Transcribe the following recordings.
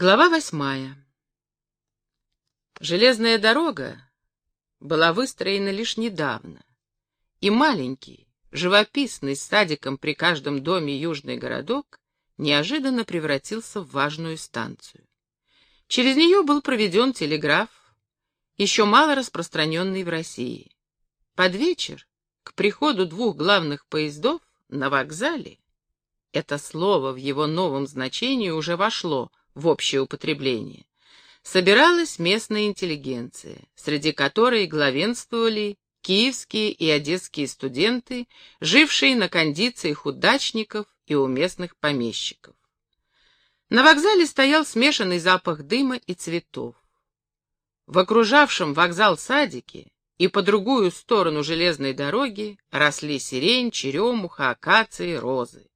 Глава восьмая. Железная дорога была выстроена лишь недавно, и маленький, живописный садиком при каждом доме южный городок неожиданно превратился в важную станцию. Через нее был проведен телеграф, еще мало распространенный в России. Под вечер, к приходу двух главных поездов на вокзале, это слово в его новом значении уже вошло в общее употребление, собиралась местная интеллигенция, среди которой главенствовали киевские и одесские студенты, жившие на кондициях удачников и у местных помещиков. На вокзале стоял смешанный запах дыма и цветов. В окружавшем вокзал садике и по другую сторону железной дороги росли сирень, черемуха, акации, розы.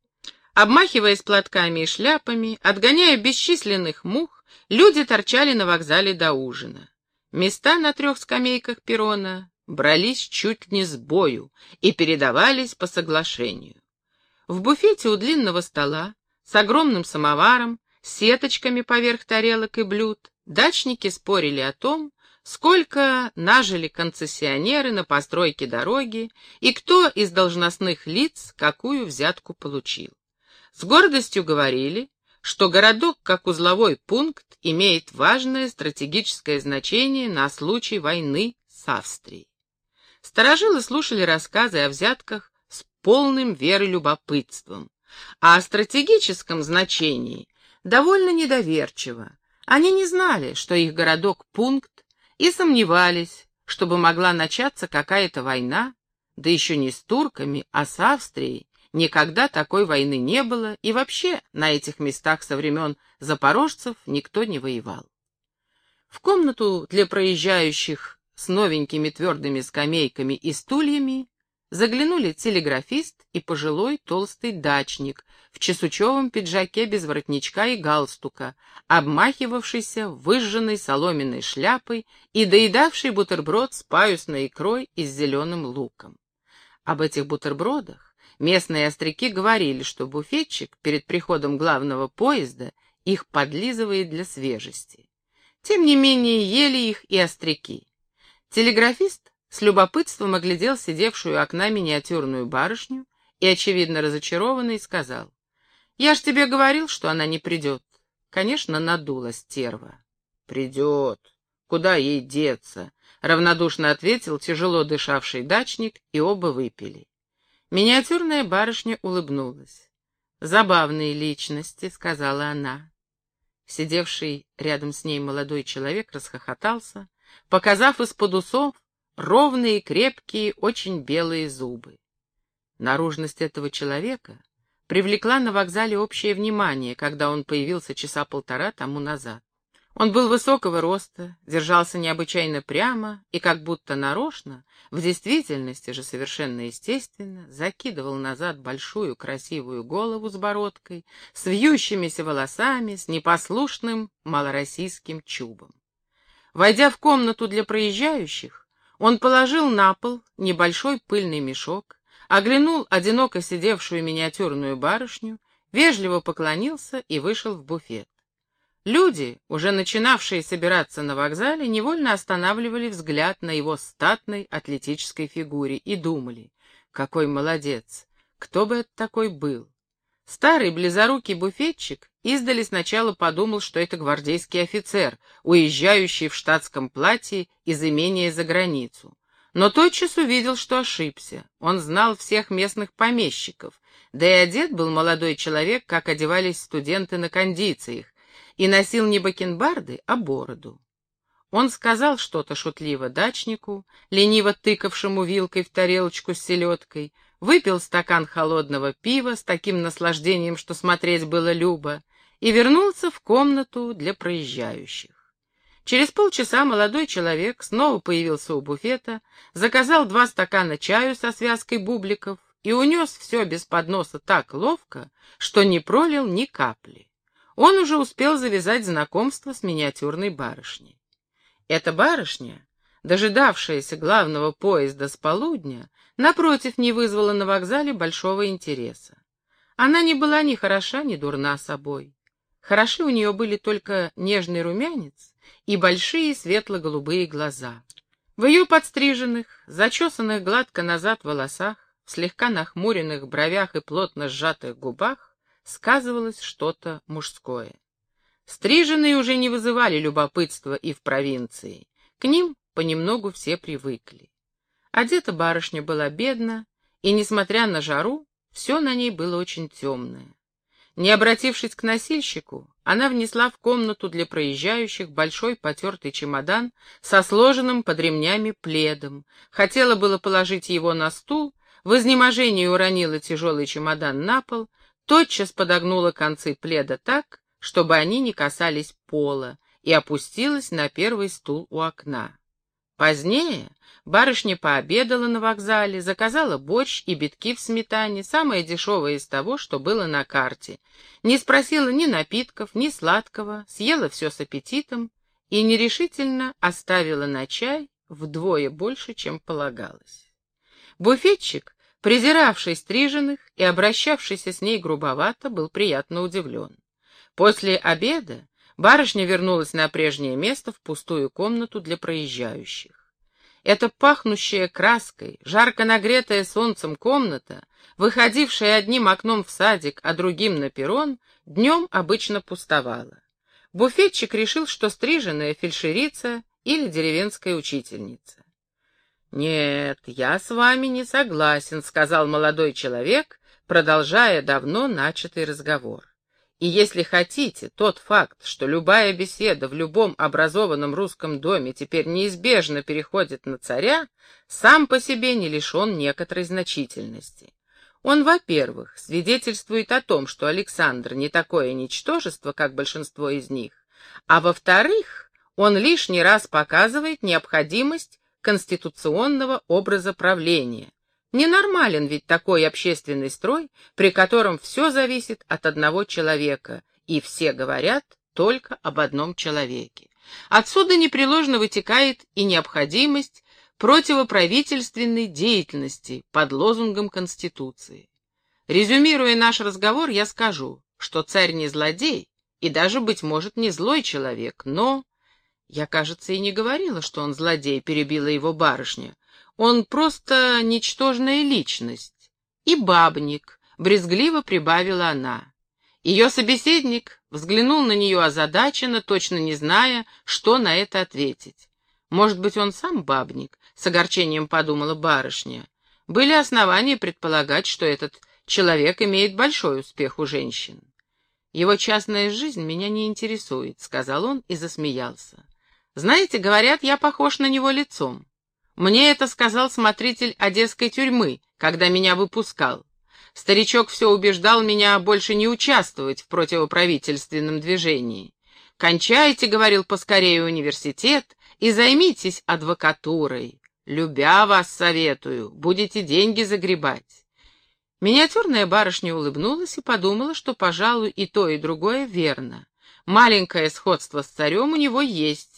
Обмахиваясь платками и шляпами, отгоняя бесчисленных мух, люди торчали на вокзале до ужина. Места на трех скамейках перрона брались чуть не с бою и передавались по соглашению. В буфете у длинного стола с огромным самоваром, сеточками поверх тарелок и блюд, дачники спорили о том, сколько нажили концессионеры на постройке дороги и кто из должностных лиц какую взятку получил. С гордостью говорили, что городок как узловой пункт имеет важное стратегическое значение на случай войны с Австрией. Старожилы слушали рассказы о взятках с полным верой любопытством, а о стратегическом значении довольно недоверчиво. Они не знали, что их городок — пункт, и сомневались, чтобы могла начаться какая-то война, да еще не с турками, а с Австрией, Никогда такой войны не было, и вообще на этих местах со времен запорожцев никто не воевал. В комнату для проезжающих с новенькими твердыми скамейками и стульями заглянули телеграфист и пожилой толстый дачник в чесучевом пиджаке без воротничка и галстука, обмахивавшийся выжженной соломенной шляпой и доедавший бутерброд с паюсной икрой и с зеленым луком. Об этих бутербродах Местные остряки говорили, что буфетчик перед приходом главного поезда их подлизывает для свежести. Тем не менее ели их и остряки. Телеграфист с любопытством оглядел сидевшую у окна миниатюрную барышню и, очевидно разочарованный, сказал, «Я ж тебе говорил, что она не придет». Конечно, надула стерва. «Придет. Куда ей деться?» — равнодушно ответил тяжело дышавший дачник, и оба выпили. Миниатюрная барышня улыбнулась. «Забавные личности», — сказала она. Сидевший рядом с ней молодой человек расхохотался, показав из-под усов ровные, крепкие, очень белые зубы. Наружность этого человека привлекла на вокзале общее внимание, когда он появился часа полтора тому назад. Он был высокого роста, держался необычайно прямо и как будто нарочно, в действительности же совершенно естественно, закидывал назад большую красивую голову с бородкой, с вьющимися волосами, с непослушным малороссийским чубом. Войдя в комнату для проезжающих, он положил на пол небольшой пыльный мешок, оглянул одиноко сидевшую миниатюрную барышню, вежливо поклонился и вышел в буфет. Люди, уже начинавшие собираться на вокзале, невольно останавливали взгляд на его статной атлетической фигуре и думали, какой молодец, кто бы это такой был. Старый близорукий буфетчик издали сначала подумал, что это гвардейский офицер, уезжающий в штатском платье из имения за границу. Но тотчас увидел, что ошибся. Он знал всех местных помещиков, да и одет был молодой человек, как одевались студенты на кондициях, и носил не бакенбарды, а бороду. Он сказал что-то шутливо дачнику, лениво тыкавшему вилкой в тарелочку с селедкой, выпил стакан холодного пива с таким наслаждением, что смотреть было любо, и вернулся в комнату для проезжающих. Через полчаса молодой человек снова появился у буфета, заказал два стакана чаю со связкой бубликов и унес все без подноса так ловко, что не пролил ни капли он уже успел завязать знакомство с миниатюрной барышней. Эта барышня, дожидавшаяся главного поезда с полудня, напротив, не вызвала на вокзале большого интереса. Она не была ни хороша, ни дурна собой. Хороши у нее были только нежный румянец и большие светло-голубые глаза. В ее подстриженных, зачесанных гладко назад волосах, в слегка нахмуренных бровях и плотно сжатых губах сказывалось что-то мужское. Стриженные уже не вызывали любопытства и в провинции. К ним понемногу все привыкли. Одета барышня была бедна, и, несмотря на жару, все на ней было очень темное. Не обратившись к носильщику, она внесла в комнату для проезжающих большой потертый чемодан со сложенным под ремнями пледом. Хотела было положить его на стул, в изнеможении уронила тяжелый чемодан на пол, тотчас подогнула концы пледа так, чтобы они не касались пола, и опустилась на первый стул у окна. Позднее барышня пообедала на вокзале, заказала борщ и битки в сметане, самое дешевое из того, что было на карте. Не спросила ни напитков, ни сладкого, съела все с аппетитом и нерешительно оставила на чай вдвое больше, чем полагалось. Буфетчик, презиравший стриженных и обращавшийся с ней грубовато, был приятно удивлен. После обеда барышня вернулась на прежнее место в пустую комнату для проезжающих. Эта пахнущая краской, жарко нагретая солнцем комната, выходившая одним окном в садик, а другим на перрон, днем обычно пустовала. Буфетчик решил, что стриженная фельдшерица или деревенская учительница. «Нет, я с вами не согласен», — сказал молодой человек, продолжая давно начатый разговор. И если хотите, тот факт, что любая беседа в любом образованном русском доме теперь неизбежно переходит на царя, сам по себе не лишен некоторой значительности. Он, во-первых, свидетельствует о том, что Александр не такое ничтожество, как большинство из них, а во-вторых, он лишний раз показывает необходимость конституционного образа правления, Ненормален ведь такой общественный строй, при котором все зависит от одного человека, и все говорят только об одном человеке. Отсюда непреложно вытекает и необходимость противоправительственной деятельности под лозунгом Конституции. Резюмируя наш разговор, я скажу, что царь не злодей и даже, быть может, не злой человек, но... Я, кажется, и не говорила, что он злодей, перебила его барышня. Он просто ничтожная личность. И бабник, брезгливо прибавила она. Ее собеседник взглянул на нее озадаченно, точно не зная, что на это ответить. Может быть, он сам бабник, с огорчением подумала барышня. Были основания предполагать, что этот человек имеет большой успех у женщин. Его частная жизнь меня не интересует, сказал он и засмеялся. Знаете, говорят, я похож на него лицом. Мне это сказал смотритель одесской тюрьмы, когда меня выпускал. Старичок все убеждал меня больше не участвовать в противоправительственном движении. «Кончайте», — говорил поскорее университет, — «и займитесь адвокатурой. Любя вас советую, будете деньги загребать». Миниатюрная барышня улыбнулась и подумала, что, пожалуй, и то, и другое верно. Маленькое сходство с царем у него есть,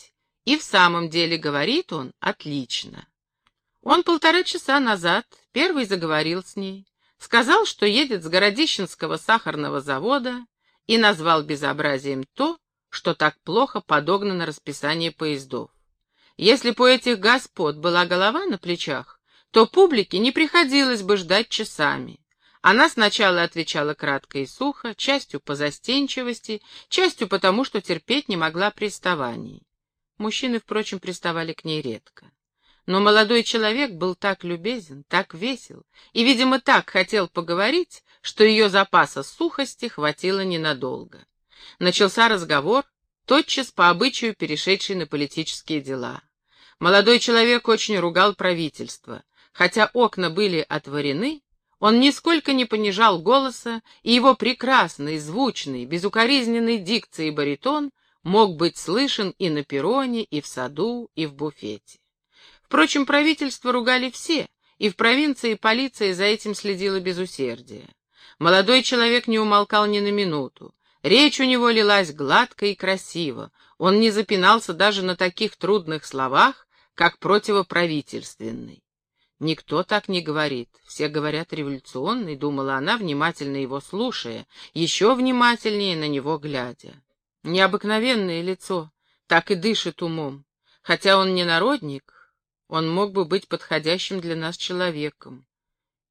и в самом деле говорит он отлично. Он полтора часа назад первый заговорил с ней, сказал, что едет с Городищенского сахарного завода и назвал безобразием то, что так плохо подогнано расписание поездов. Если бы у этих господ была голова на плечах, то публике не приходилось бы ждать часами. Она сначала отвечала кратко и сухо, частью по застенчивости, частью потому, что терпеть не могла приставаний. Мужчины, впрочем, приставали к ней редко. Но молодой человек был так любезен, так весел и, видимо, так хотел поговорить, что ее запаса сухости хватило ненадолго. Начался разговор, тотчас по обычаю перешедший на политические дела. Молодой человек очень ругал правительство. Хотя окна были отворены, он нисколько не понижал голоса, и его прекрасный, звучный, безукоризненный дикцией баритон мог быть слышен и на перроне, и в саду, и в буфете. Впрочем, правительство ругали все, и в провинции полиция за этим следила без усердия. Молодой человек не умолкал ни на минуту. Речь у него лилась гладко и красиво. Он не запинался даже на таких трудных словах, как противоправительственный. Никто так не говорит. Все говорят революционный, думала она, внимательно его слушая, еще внимательнее на него глядя. Необыкновенное лицо, так и дышит умом. Хотя он не народник, он мог бы быть подходящим для нас человеком.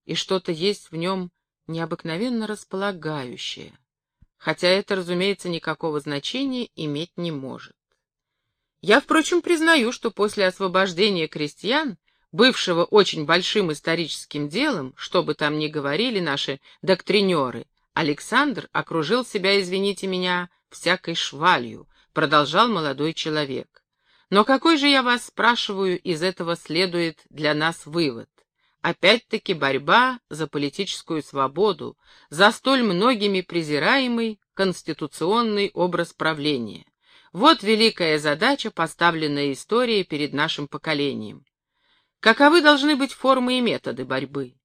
И что-то есть в нем необыкновенно располагающее. Хотя это, разумеется, никакого значения иметь не может. Я, впрочем, признаю, что после освобождения крестьян, бывшего очень большим историческим делом, что бы там ни говорили наши доктринеры, Александр окружил себя, извините меня, всякой швалью, продолжал молодой человек. Но какой же, я вас спрашиваю, из этого следует для нас вывод? Опять-таки борьба за политическую свободу, за столь многими презираемый конституционный образ правления. Вот великая задача, поставленная историей перед нашим поколением. Каковы должны быть формы и методы борьбы?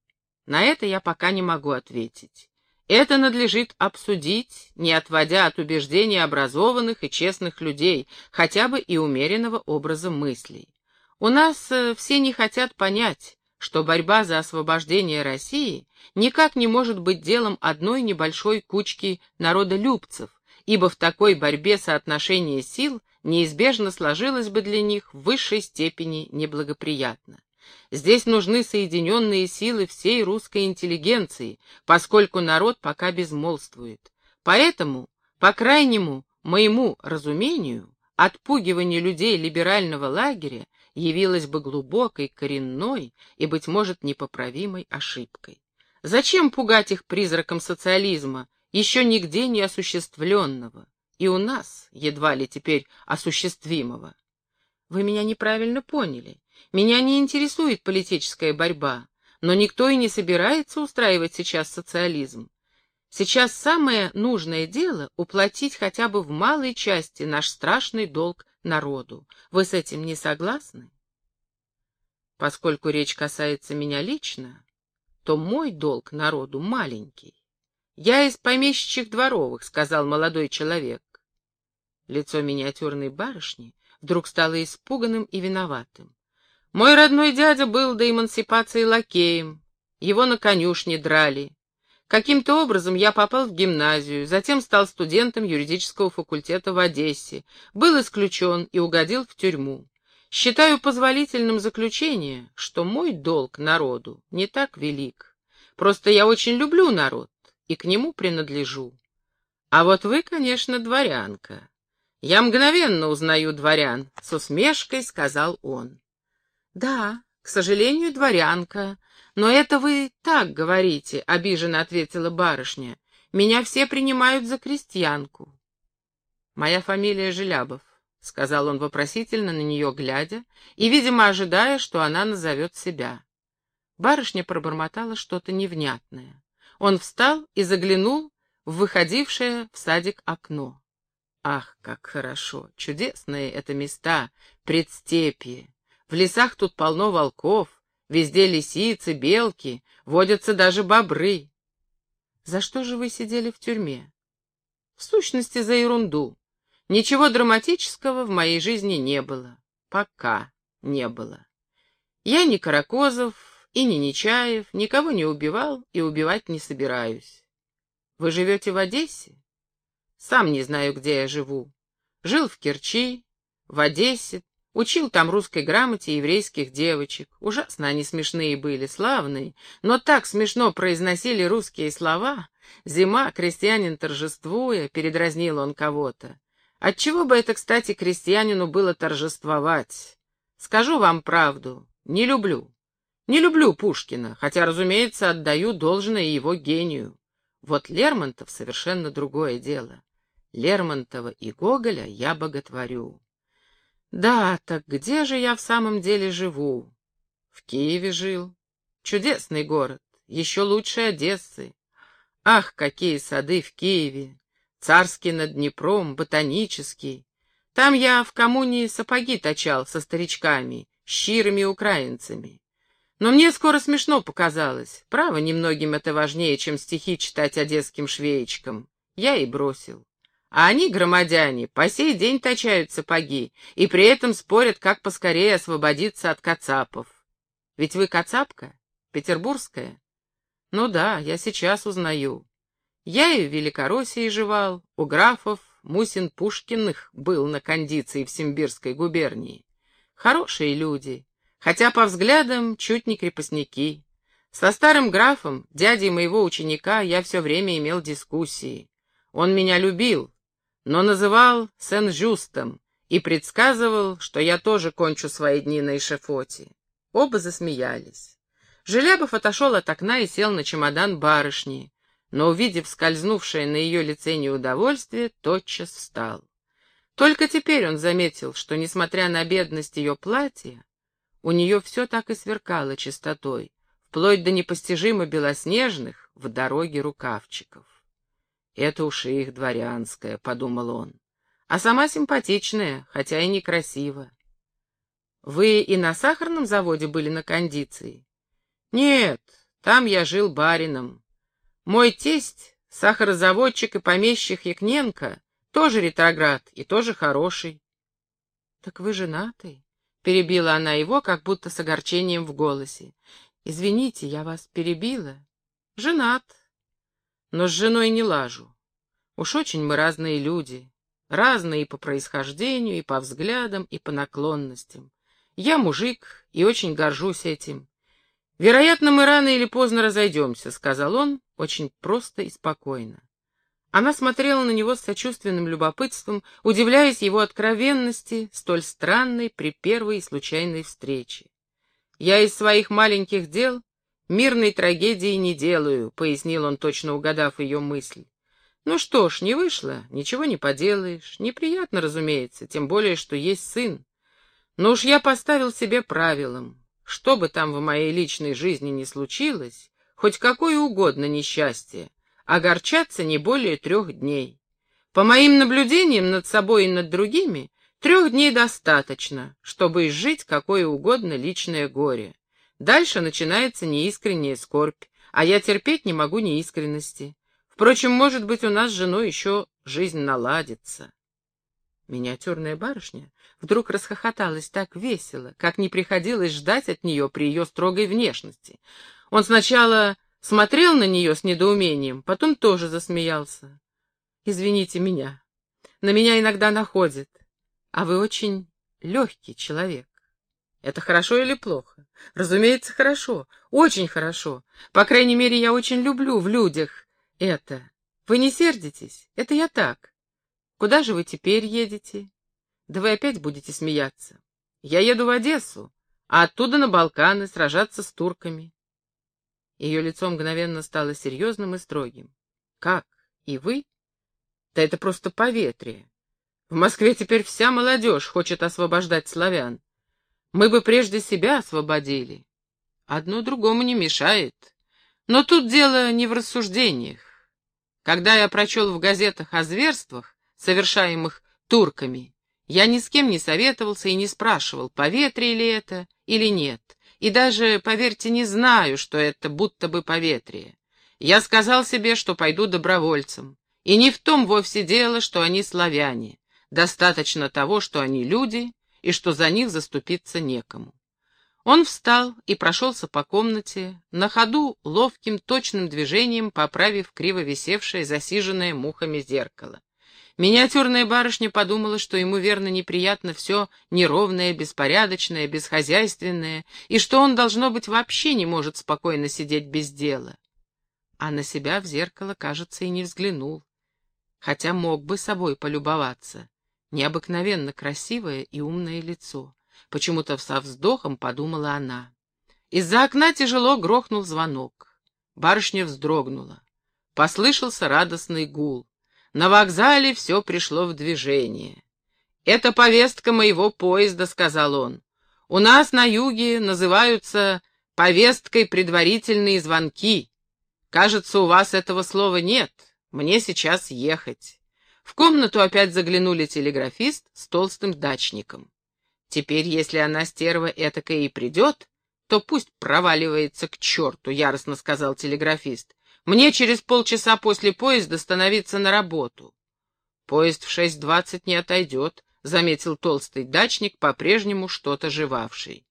На это я пока не могу ответить. Это надлежит обсудить, не отводя от убеждений образованных и честных людей, хотя бы и умеренного образа мыслей. У нас э, все не хотят понять, что борьба за освобождение России никак не может быть делом одной небольшой кучки народолюбцев, ибо в такой борьбе соотношение сил неизбежно сложилось бы для них в высшей степени неблагоприятно. Здесь нужны соединенные силы всей русской интеллигенции, поскольку народ пока безмолвствует. Поэтому, по крайнему моему разумению, отпугивание людей либерального лагеря явилось бы глубокой, коренной и, быть может, непоправимой ошибкой. Зачем пугать их призраком социализма, еще нигде не осуществленного, и у нас едва ли теперь осуществимого? Вы меня неправильно поняли. Меня не интересует политическая борьба, но никто и не собирается устраивать сейчас социализм. Сейчас самое нужное дело — уплатить хотя бы в малой части наш страшный долг народу. Вы с этим не согласны? Поскольку речь касается меня лично, то мой долг народу маленький. Я из помещичьих дворовых, — сказал молодой человек. Лицо миниатюрной барышни вдруг стало испуганным и виноватым. Мой родной дядя был до эмансипации лакеем, его на конюшне драли. Каким-то образом я попал в гимназию, затем стал студентом юридического факультета в Одессе, был исключен и угодил в тюрьму. Считаю позволительным заключение, что мой долг народу не так велик. Просто я очень люблю народ и к нему принадлежу. А вот вы, конечно, дворянка. Я мгновенно узнаю дворян, с усмешкой сказал он. «Да, к сожалению, дворянка. Но это вы так говорите», — обиженно ответила барышня. «Меня все принимают за крестьянку». «Моя фамилия Желябов», — сказал он вопросительно на нее глядя и, видимо, ожидая, что она назовет себя. Барышня пробормотала что-то невнятное. Он встал и заглянул в выходившее в садик окно. Ах, как хорошо! Чудесные это места, предстепье! В лесах тут полно волков, везде лисицы, белки, водятся даже бобры. За что же вы сидели в тюрьме? В сущности, за ерунду. Ничего драматического в моей жизни не было. Пока не было. Я не Каракозов и не Нечаев, никого не убивал и убивать не собираюсь. Вы живете в Одессе? Сам не знаю, где я живу. Жил в Керчи, в Одессе, Учил там русской грамоте еврейских девочек. Ужасно они смешные были, славные, но так смешно произносили русские слова. Зима, крестьянин торжествуя, передразнил он кого-то. Отчего бы это, кстати, крестьянину было торжествовать? Скажу вам правду, не люблю. Не люблю Пушкина, хотя, разумеется, отдаю должное его гению. Вот Лермонтов — совершенно другое дело. Лермонтова и Гоголя я боготворю. Да, так где же я в самом деле живу? В Киеве жил. Чудесный город, еще лучше Одессы. Ах, какие сады в Киеве! Царский над Днепром, ботанический. Там я в коммуне сапоги точал со старичками, щирыми украинцами. Но мне скоро смешно показалось. Право, немногим это важнее, чем стихи читать одесским швеечкам. Я и бросил. А они, громадяне, по сей день точают сапоги и при этом спорят, как поскорее освободиться от кацапов. Ведь вы Кацапка? Петербургская? Ну да, я сейчас узнаю. Я и в Великороссии жевал, у графов Мусин-Пушкиных был на кондиции в Симбирской губернии. Хорошие люди, хотя по взглядам чуть не крепостники. Со старым графом, дядей моего ученика, я все время имел дискуссии. Он меня любил, но называл Сен-Жюстом и предсказывал, что я тоже кончу свои дни на эшефоте. Оба засмеялись. Желябов отошел от окна и сел на чемодан барышни, но, увидев скользнувшее на ее лице неудовольствие, тотчас встал. Только теперь он заметил, что, несмотря на бедность ее платья, у нее все так и сверкало чистотой, вплоть до непостижимо белоснежных в дороге рукавчиков. «Это уж их дворянская», — подумал он, — «а сама симпатичная, хотя и некрасива». «Вы и на сахарном заводе были на кондиции?» «Нет, там я жил барином. Мой тесть, сахарозаводчик и помещик Якненко, тоже ретроград и тоже хороший». «Так вы женаты?» — перебила она его, как будто с огорчением в голосе. «Извините, я вас перебила». «Женат. Но с женой не лажу. Уж очень мы разные люди, разные и по происхождению, и по взглядам, и по наклонностям. Я мужик и очень горжусь этим. «Вероятно, мы рано или поздно разойдемся», — сказал он очень просто и спокойно. Она смотрела на него с сочувственным любопытством, удивляясь его откровенности, столь странной при первой случайной встрече. «Я из своих маленьких дел мирной трагедии не делаю», — пояснил он, точно угадав ее мысль. «Ну что ж, не вышло, ничего не поделаешь. Неприятно, разумеется, тем более, что есть сын. Но уж я поставил себе правилом. Что бы там в моей личной жизни ни случилось, хоть какое угодно несчастье, огорчаться не более трех дней. По моим наблюдениям над собой и над другими, трех дней достаточно, чтобы изжить какое угодно личное горе. Дальше начинается неискренняя скорбь, а я терпеть не могу неискренности. Впрочем, может быть, у нас с женой еще жизнь наладится. Миниатюрная барышня вдруг расхохоталась так весело, как не приходилось ждать от нее при ее строгой внешности. Он сначала смотрел на нее с недоумением, потом тоже засмеялся. «Извините меня. На меня иногда находит. А вы очень легкий человек. Это хорошо или плохо? Разумеется, хорошо. Очень хорошо. По крайней мере, я очень люблю в людях это. Вы не сердитесь? Это я так. Куда же вы теперь едете? Да вы опять будете смеяться. Я еду в Одессу, а оттуда на Балканы сражаться с турками. Ее лицо мгновенно стало серьезным и строгим. Как? И вы? Да это просто поветрие. В Москве теперь вся молодежь хочет освобождать славян. Мы бы прежде себя освободили. Одно другому не мешает. Но тут дело не в рассуждениях. Когда я прочел в газетах о зверствах, совершаемых турками. Я ни с кем не советовался и не спрашивал, поветрие ли это или нет. И даже, поверьте, не знаю, что это будто бы поветрие. Я сказал себе, что пойду добровольцем. И не в том вовсе дело, что они славяне. Достаточно того, что они люди, и что за них заступиться некому. Он встал и прошелся по комнате, на ходу ловким точным движением поправив криво висевшее, засиженное мухами зеркало. Миниатюрная барышня подумала, что ему верно неприятно все неровное, беспорядочное, бесхозяйственное, и что он, должно быть, вообще не может спокойно сидеть без дела. А на себя в зеркало, кажется, и не взглянул, хотя мог бы собой полюбоваться. Необыкновенно красивое и умное лицо. Почему-то со вздохом подумала она. Из-за окна тяжело грохнул звонок. Барышня вздрогнула. Послышался радостный гул. На вокзале все пришло в движение. «Это повестка моего поезда», — сказал он. «У нас на юге называются повесткой предварительные звонки. Кажется, у вас этого слова нет. Мне сейчас ехать». В комнату опять заглянули телеграфист с толстым дачником. «Теперь, если она, стерва этакая, и придет, то пусть проваливается к черту», — яростно сказал телеграфист. Мне через полчаса после поезда становиться на работу. Поезд в шесть двадцать не отойдет, — заметил толстый дачник, по-прежнему что-то жевавший.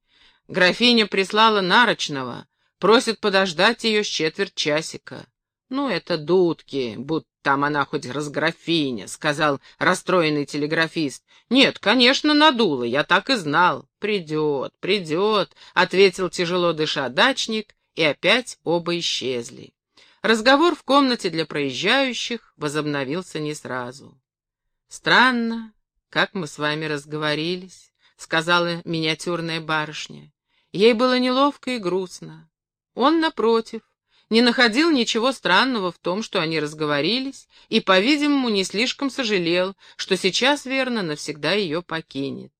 Графиня прислала нарочного, просит подождать ее с четверть часика. «Ну, это дудки, будто там она хоть разграфиня», — сказал расстроенный телеграфист. «Нет, конечно, надула, я так и знал. Придет, придет», — ответил тяжело дыша дачник, и опять оба исчезли. Разговор в комнате для проезжающих возобновился не сразу. «Странно, как мы с вами разговорились», — сказала миниатюрная барышня. Ей было неловко и грустно. Он, напротив, не находил ничего странного в том, что они разговорились, и, по-видимому, не слишком сожалел, что сейчас, верно, навсегда ее покинет.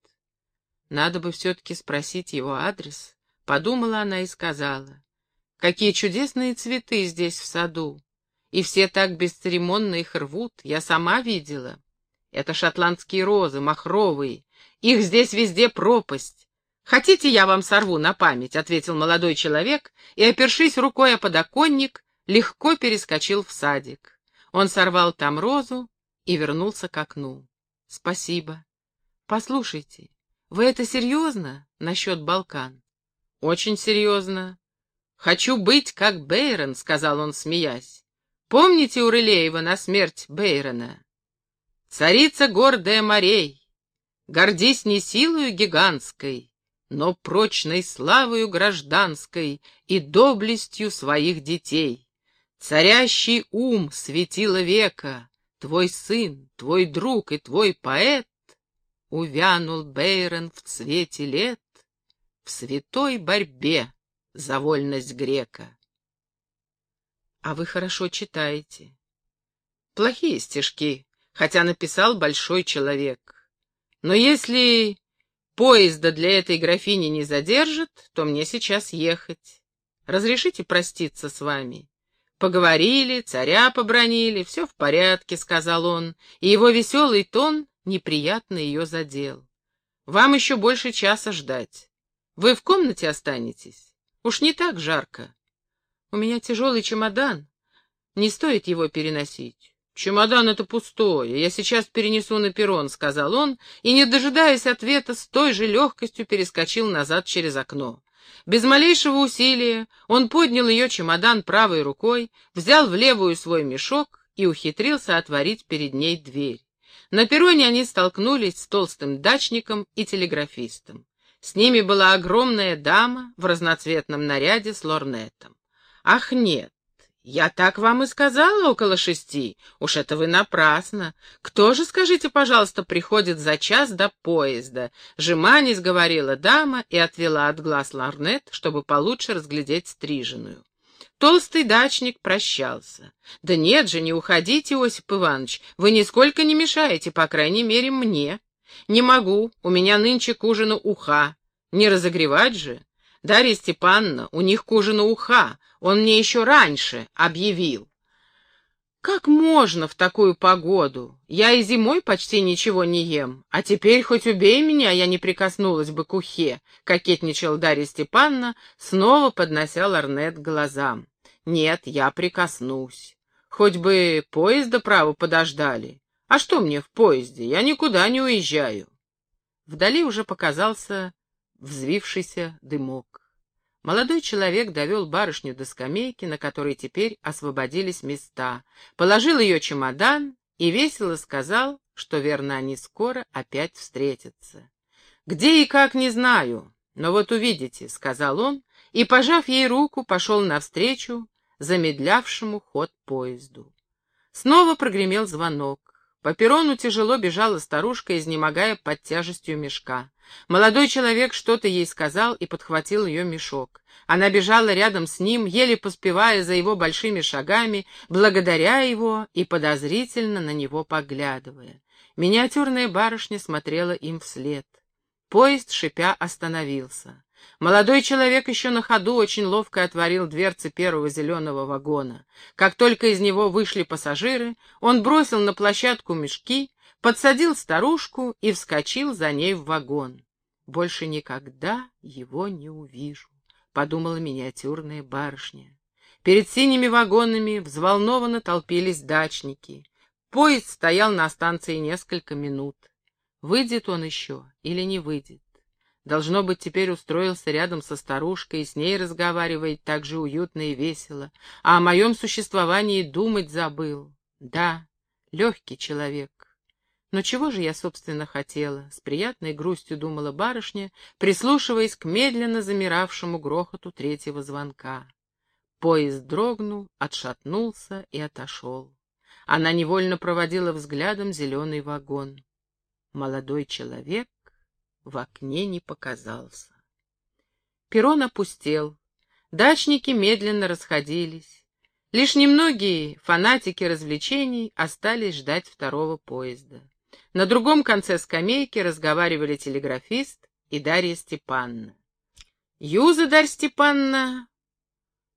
Надо бы все-таки спросить его адрес, подумала она и сказала. Какие чудесные цветы здесь в саду, и все так бесцеремонно их рвут, я сама видела. Это шотландские розы, махровые, их здесь везде пропасть. «Хотите, я вам сорву на память?» — ответил молодой человек и, опершись рукой о подоконник, легко перескочил в садик. Он сорвал там розу и вернулся к окну. «Спасибо. Послушайте, вы это серьезно насчет Балкан?» «Очень серьезно. Хочу быть как Бейрон», — сказал он, смеясь. «Помните у Рылеева на смерть Бейрона?» «Царица гордая морей, гордись не силою гигантской, но прочной славою гражданской и доблестью своих детей. Царящий ум светила века, твой сын, твой друг и твой поэт увянул Бейрон в цвете лет в святой борьбе за вольность грека. А вы хорошо читаете. Плохие стишки, хотя написал большой человек. Но если поезда для этой графини не задержат, то мне сейчас ехать. Разрешите проститься с вами? Поговорили, царя побронили, все в порядке, — сказал он, и его веселый тон неприятно ее задел. Вам еще больше часа ждать. Вы в комнате останетесь? Уж не так жарко. У меня тяжелый чемодан, не стоит его переносить. «Чемодан — это пустое, я сейчас перенесу на перрон», — сказал он, и, не дожидаясь ответа, с той же легкостью перескочил назад через окно. Без малейшего усилия он поднял ее чемодан правой рукой, взял в левую свой мешок и ухитрился отворить перед ней дверь. На перроне они столкнулись с толстым дачником и телеграфистом. С ними была огромная дама в разноцветном наряде с лорнетом. Ах нет, «Я так вам и сказала около шести. Уж это вы напрасно. Кто же, скажите, пожалуйста, приходит за час до поезда?» Жеманись, говорила дама и отвела от глаз ларнет, чтобы получше разглядеть стриженную. Толстый дачник прощался. «Да нет же, не уходите, Осип Иванович, вы нисколько не мешаете, по крайней мере, мне. Не могу, у меня нынче к ужину уха. Не разогревать же. Дарья Степановна, у них к ужину уха, он мне еще раньше объявил. Как можно в такую погоду? Я и зимой почти ничего не ем, а теперь хоть убей меня, я не прикоснулась бы к ухе, кокетничал Дарья Степановна, снова поднося ларнет к глазам. Нет, я прикоснусь. Хоть бы поезда право подождали. А что мне в поезде? Я никуда не уезжаю. Вдали уже показался взвившийся дымок. Молодой человек довел барышню до скамейки, на которой теперь освободились места, положил ее чемодан и весело сказал, что, верно, они скоро опять встретятся. «Где и как, не знаю, но вот увидите», — сказал он, и, пожав ей руку, пошел навстречу замедлявшему ход поезду. Снова прогремел звонок. По перрону тяжело бежала старушка, изнемогая под тяжестью мешка. Молодой человек что-то ей сказал и подхватил ее мешок. Она бежала рядом с ним, еле поспевая за его большими шагами, благодаря его и подозрительно на него поглядывая. Миниатюрная барышня смотрела им вслед. Поезд, шипя, остановился. Молодой человек еще на ходу очень ловко отворил дверцы первого зеленого вагона. Как только из него вышли пассажиры, он бросил на площадку мешки, подсадил старушку и вскочил за ней в вагон. «Больше никогда его не увижу», — подумала миниатюрная барышня. Перед синими вагонами взволнованно толпились дачники. Поезд стоял на станции несколько минут. Выйдет он еще или не выйдет? Должно быть, теперь устроился рядом со старушкой и с ней разговаривает так же уютно и весело, а о моем существовании думать забыл. Да, легкий человек. Но чего же я, собственно, хотела? С приятной грустью думала барышня, прислушиваясь к медленно замиравшему грохоту третьего звонка. Поезд дрогнул, отшатнулся и отошел. Она невольно проводила взглядом зеленый вагон. Молодой человек в окне не показался. Перрон опустел. Дачники медленно расходились. Лишь немногие фанатики развлечений остались ждать второго поезда. На другом конце скамейки разговаривали телеграфист и Дарья Степанна. Юза Дарья Степанна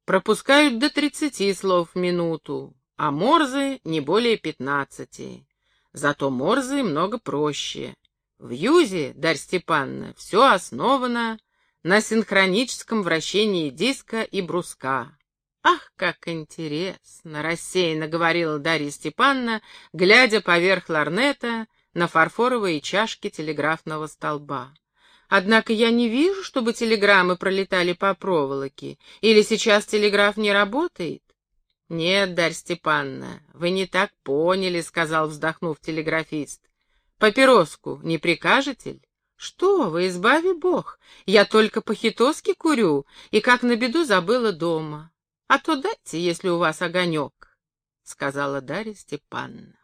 пропускают до тридцати слов в минуту, а морзы не более пятнадцати. Зато морзы много проще. В Юзе, Дарья Степановна, все основано на синхроническом вращении диска и бруска. «Ах, как интересно!» — рассеянно говорила Дарья Степановна, глядя поверх ларнета на фарфоровые чашки телеграфного столба. «Однако я не вижу, чтобы телеграммы пролетали по проволоке. Или сейчас телеграф не работает?» «Нет, Дарья Степановна, вы не так поняли», — сказал, вздохнув телеграфист. Папироску не прикажете ли? Что вы, избави бог, я только по-хитоски курю, и как на беду забыла дома. А то дайте, если у вас огонек, — сказала Дарья Степановна.